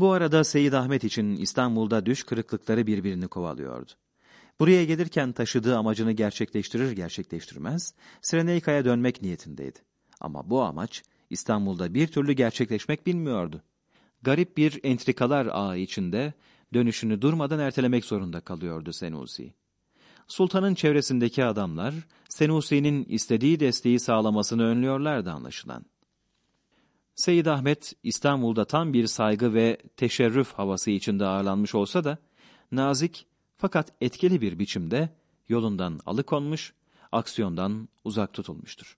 Bu arada Seyyid Ahmet için İstanbul'da düş kırıklıkları birbirini kovalıyordu. Buraya gelirken taşıdığı amacını gerçekleştirir gerçekleştirmez, Sireneyka'ya dönmek niyetindeydi. Ama bu amaç İstanbul'da bir türlü gerçekleşmek bilmiyordu. Garip bir entrikalar ağı içinde dönüşünü durmadan ertelemek zorunda kalıyordu Senusi. Sultanın çevresindeki adamlar, Senusi'nin istediği desteği sağlamasını önlüyorlardı anlaşılan. Seyyid Ahmet, İstanbul'da tam bir saygı ve teşerrüf havası içinde ağırlanmış olsa da, nazik fakat etkili bir biçimde yolundan alıkonmuş, aksiyondan uzak tutulmuştur.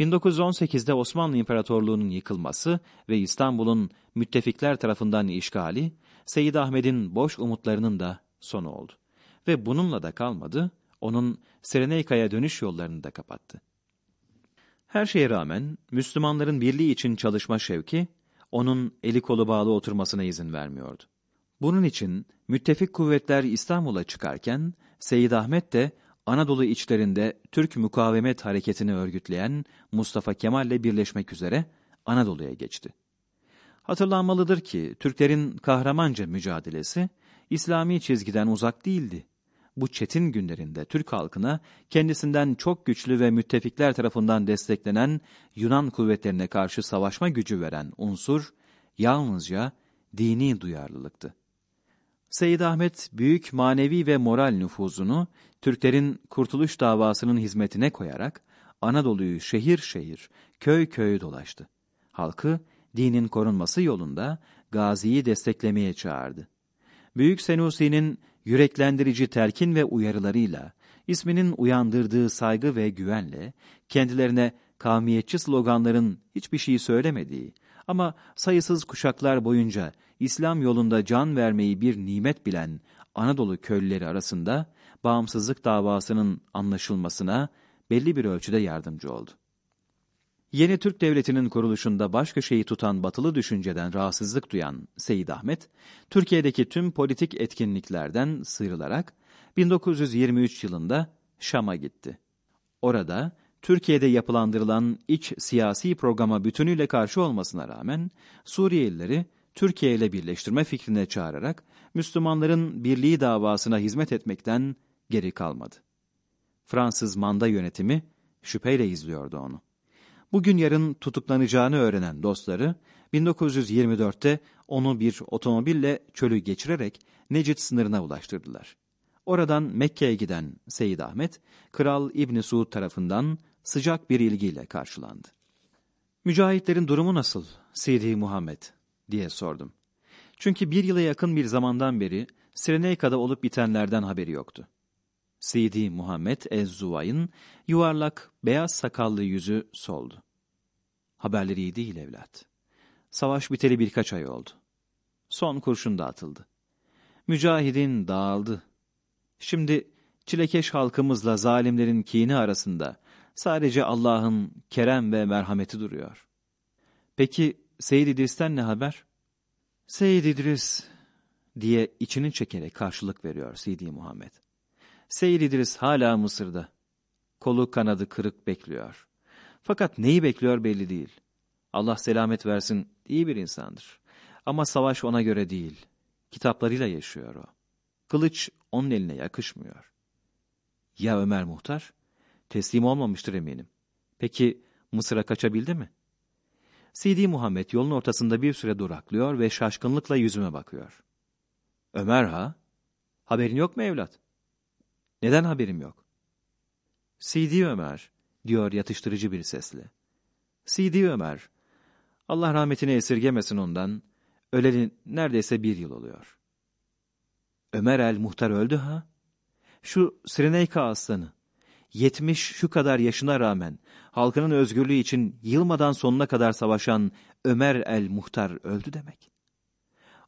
1918'de Osmanlı İmparatorluğu'nun yıkılması ve İstanbul'un müttefikler tarafından işgali, Seyyid Ahmet'in boş umutlarının da sonu oldu. Ve bununla da kalmadı, onun Sereneyka'ya dönüş yollarını da kapattı. Her şeye rağmen Müslümanların birliği için çalışma şevki, onun eli kolu bağlı oturmasına izin vermiyordu. Bunun için müttefik kuvvetler İstanbul'a çıkarken, Seyyid Ahmet de Anadolu içlerinde Türk mukavemet hareketini örgütleyen Mustafa Kemal ile birleşmek üzere Anadolu'ya geçti. Hatırlanmalıdır ki Türklerin kahramanca mücadelesi İslami çizgiden uzak değildi. Bu çetin günlerinde Türk halkına kendisinden çok güçlü ve müttefikler tarafından desteklenen Yunan kuvvetlerine karşı savaşma gücü veren unsur yalnızca dini duyarlılıktı. Seyyid Ahmet büyük manevi ve moral nüfuzunu Türklerin kurtuluş davasının hizmetine koyarak Anadolu'yu şehir şehir, köy köy dolaştı. Halkı dinin korunması yolunda Gazi'yi desteklemeye çağırdı. Büyük Senusi'nin yüreklendirici telkin ve uyarılarıyla, isminin uyandırdığı saygı ve güvenle, kendilerine kavmiyetçi sloganların hiçbir şey söylemediği ama sayısız kuşaklar boyunca İslam yolunda can vermeyi bir nimet bilen Anadolu köylüleri arasında bağımsızlık davasının anlaşılmasına belli bir ölçüde yardımcı oldu. Yeni Türk Devleti'nin kuruluşunda baş köşeyi tutan batılı düşünceden rahatsızlık duyan Seyyid Ahmet, Türkiye'deki tüm politik etkinliklerden sıyrılarak 1923 yılında Şam'a gitti. Orada Türkiye'de yapılandırılan iç siyasi programa bütünüyle karşı olmasına rağmen Suriyelileri Türkiye ile birleştirme fikrine çağırarak Müslümanların birliği davasına hizmet etmekten geri kalmadı. Fransız manda yönetimi şüpheyle izliyordu onu. Bugün yarın tutuklanacağını öğrenen dostları 1924'te onu bir otomobille çölü geçirerek Necit sınırına ulaştırdılar. Oradan Mekke'ye giden Seyyid Ahmet, Kral İbni Suud tarafından sıcak bir ilgiyle karşılandı. Mücahitlerin durumu nasıl Sidi Muhammed diye sordum. Çünkü bir yıla yakın bir zamandan beri Sireneyka'da olup bitenlerden haberi yoktu. Sidi Muhammed Ez-Zuvay'ın yuvarlak, beyaz sakallı yüzü soldu. Haberleri iyi değil evlat. Savaş biteli birkaç ay oldu. Son kurşun da atıldı. Mücahidin dağıldı. Şimdi çilekeş halkımızla zalimlerin kini arasında sadece Allah'ın kerem ve merhameti duruyor. Peki Seyyid İdris'ten ne haber? Seyyid İdris diye içini çekerek karşılık veriyor Sidi Muhammed. Seyyid İdris hala Mısır'da. Kolu kanadı kırık bekliyor. Fakat neyi bekliyor belli değil. Allah selamet versin iyi bir insandır. Ama savaş ona göre değil. Kitaplarıyla yaşıyor o. Kılıç onun eline yakışmıyor. Ya Ömer Muhtar? Teslim olmamıştır eminim. Peki Mısır'a kaçabildi mi? Sidi Muhammed yolun ortasında bir süre duraklıyor ve şaşkınlıkla yüzüme bakıyor. Ömer ha? Haberin yok mu evlat? Neden haberim yok? Sidi Ömer, diyor yatıştırıcı bir sesle. Sidi Ömer, Allah rahmetini esirgemesin ondan, öleli neredeyse bir yıl oluyor. Ömer el Muhtar öldü ha? Şu Sireneyka aslanı, yetmiş şu kadar yaşına rağmen halkının özgürlüğü için yılmadan sonuna kadar savaşan Ömer el Muhtar öldü demek.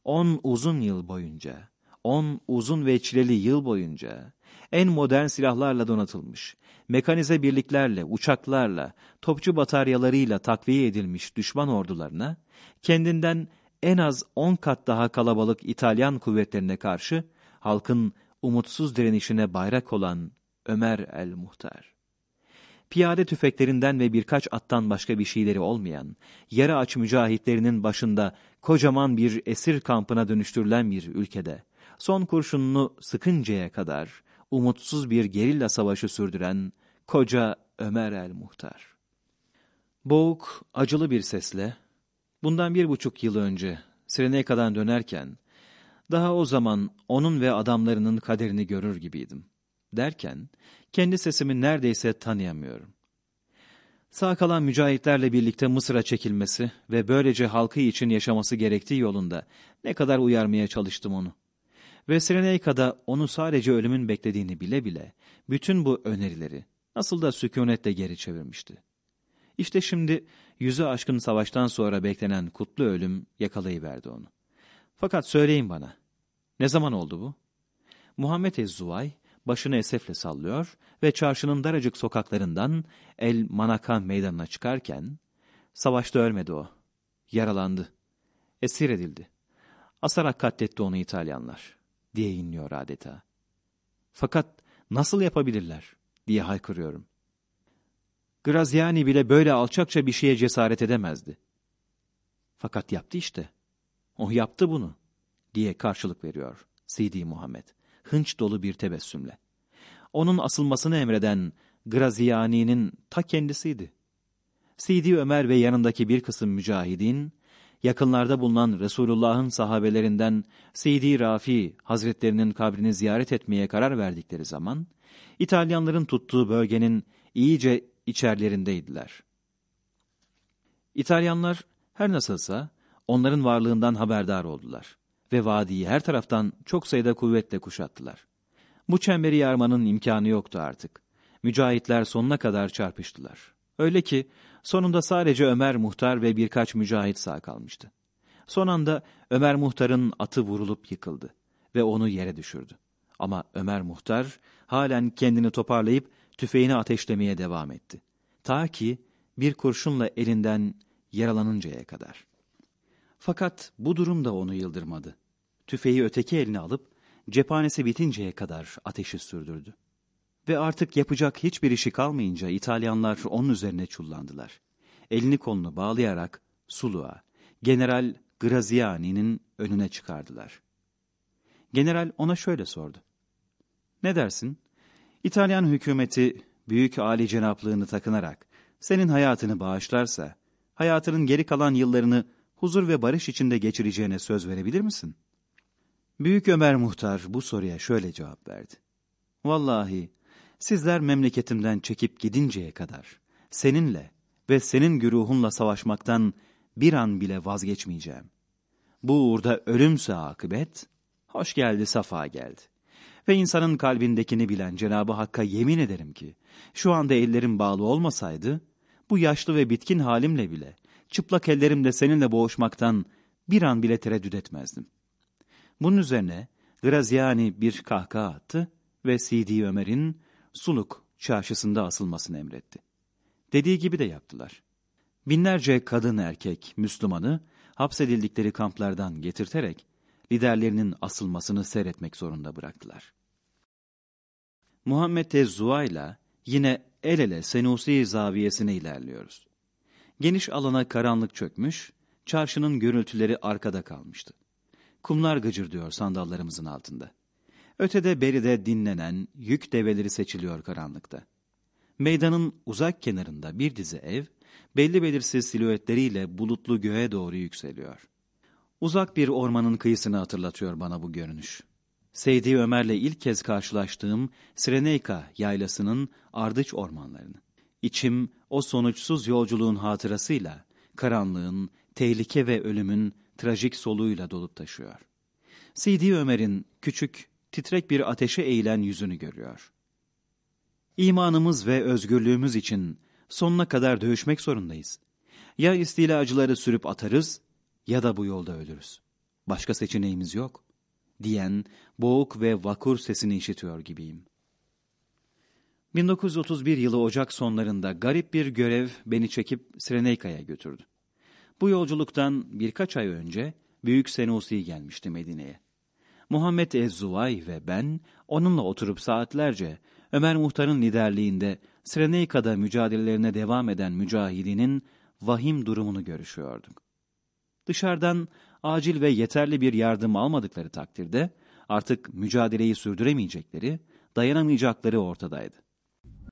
On uzun yıl boyunca, on uzun ve çileli yıl boyunca en modern silahlarla donatılmış, mekanize birliklerle, uçaklarla, topçu bataryalarıyla takviye edilmiş düşman ordularına, kendinden en az on kat daha kalabalık İtalyan kuvvetlerine karşı halkın umutsuz direnişine bayrak olan Ömer el-Muhtar. piyade tüfeklerinden ve birkaç attan başka bir şeyleri olmayan, yarı aç mücahitlerinin başında kocaman bir esir kampına dönüştürülen bir ülkede, son kurşununu sıkıncaya kadar umutsuz bir gerilla savaşı sürdüren koca Ömer el Muhtar. Boğuk, acılı bir sesle, bundan bir buçuk yıl önce Sireneka'dan dönerken, daha o zaman onun ve adamlarının kaderini görür gibiydim. Derken, kendi sesimi neredeyse tanıyamıyorum. Sağ kalan mücahitlerle birlikte Mısır'a çekilmesi ve böylece halkı için yaşaması gerektiği yolunda ne kadar uyarmaya çalıştım onu. Ve Sireneyka'da onu sadece ölümün beklediğini bile bile bütün bu önerileri nasıl da sükunetle geri çevirmişti. İşte şimdi yüzü aşkın savaştan sonra beklenen kutlu ölüm yakalayıverdi onu. Fakat söyleyin bana, ne zaman oldu bu? Muhammed Ez-Zuvay başını esefle sallıyor ve çarşının daracık sokaklarından El Manaka meydanına çıkarken, savaşta ölmedi o, yaralandı, esir edildi. Asarak katletti onu İtalyanlar, diye inliyor adeta. Fakat nasıl yapabilirler, diye haykırıyorum. Graziani bile böyle alçakça bir şeye cesaret edemezdi. Fakat yaptı işte. O yaptı bunu, diye karşılık veriyor Sidi Muhammed, hınç dolu bir tebessümle. Onun asılmasını emreden Graziani'nin ta kendisiydi. Sidi Ömer ve yanındaki bir kısım mücahidin, yakınlarda bulunan Resulullah'ın sahabelerinden Sidi Rafi Hazretlerinin kabrini ziyaret etmeye karar verdikleri zaman, İtalyanların tuttuğu bölgenin iyice içerlerindeydiler. İtalyanlar her nasılsa onların varlığından haberdar oldular ve vadiyi her taraftan çok sayıda kuvvetle kuşattılar. Bu çemberi yarmanın imkanı yoktu artık. Mücahitler sonuna kadar çarpıştılar. Öyle ki sonunda sadece Ömer Muhtar ve birkaç mücahit sağ kalmıştı. Son anda Ömer Muhtar'ın atı vurulup yıkıldı ve onu yere düşürdü. Ama Ömer Muhtar halen kendini toparlayıp tüfeğini ateşlemeye devam etti. Ta ki bir kurşunla elinden yaralanıncaya kadar. Fakat bu durum da onu yıldırmadı. Tüfeği öteki eline alıp cephanesi bitinceye kadar ateşi sürdürdü. Ve artık yapacak hiçbir işi kalmayınca İtalyanlar onun üzerine çullandılar. Elini kolunu bağlayarak Sulu'a, General Graziani'nin önüne çıkardılar. General ona şöyle sordu. Ne dersin? İtalyan hükümeti büyük âli cenaplığını takınarak senin hayatını bağışlarsa, hayatının geri kalan yıllarını huzur ve barış içinde geçireceğine söz verebilir misin? Büyük Ömer Muhtar bu soruya şöyle cevap verdi. Vallahi sizler memleketimden çekip gidinceye kadar seninle ve senin güruhunla savaşmaktan bir an bile vazgeçmeyeceğim. Bu uğurda ölümse akıbet, hoş geldi safa geldi. Ve insanın kalbindekini bilen Cenabı Hakk'a yemin ederim ki, şu anda ellerim bağlı olmasaydı, bu yaşlı ve bitkin halimle bile, çıplak ellerimle seninle boğuşmaktan bir an bile tereddüt etmezdim. Bunun üzerine Graziani bir kahkaha attı ve Sidi Ömer'in Suluk çarşısında asılmasını emretti. Dediği gibi de yaptılar. Binlerce kadın erkek Müslümanı hapsedildikleri kamplardan getirterek liderlerinin asılmasını seyretmek zorunda bıraktılar. Muhammed Tezzuva ile yine el ele Senusi zaviyesine ilerliyoruz. Geniş alana karanlık çökmüş, çarşının gürültüleri arkada kalmıştı. Kumlar gıcırdıyor sandallarımızın altında. Ötede beride dinlenen yük develeri seçiliyor karanlıkta. Meydanın uzak kenarında bir dizi ev, belli belirsiz silüetleriyle bulutlu göğe doğru yükseliyor. Uzak bir ormanın kıyısını hatırlatıyor bana bu görünüş. Seydi Ömer'le ilk kez karşılaştığım Sireneyka yaylasının ardıç ormanlarını. İçim o sonuçsuz yolculuğun hatırasıyla, karanlığın, tehlike ve ölümün trajik soluğuyla dolup taşıyor. Sidi Ömer'in küçük, titrek bir ateşe eğilen yüzünü görüyor. İmanımız ve özgürlüğümüz için sonuna kadar dövüşmek zorundayız. Ya istilacıları sürüp atarız ya da bu yolda ölürüz. Başka seçeneğimiz yok, diyen boğuk ve vakur sesini işitiyor gibiyim. 1931 yılı Ocak sonlarında garip bir görev beni çekip Sireneyka'ya götürdü. Bu yolculuktan birkaç ay önce Büyük Senusi gelmişti Medine'ye. Muhammed Ezzuvay ve ben onunla oturup saatlerce Ömer Muhtar'ın liderliğinde Sreneyka'da mücadelelerine devam eden mücahidinin vahim durumunu görüşüyorduk. Dışarıdan acil ve yeterli bir yardım almadıkları takdirde artık mücadeleyi sürdüremeyecekleri, dayanamayacakları ortadaydı.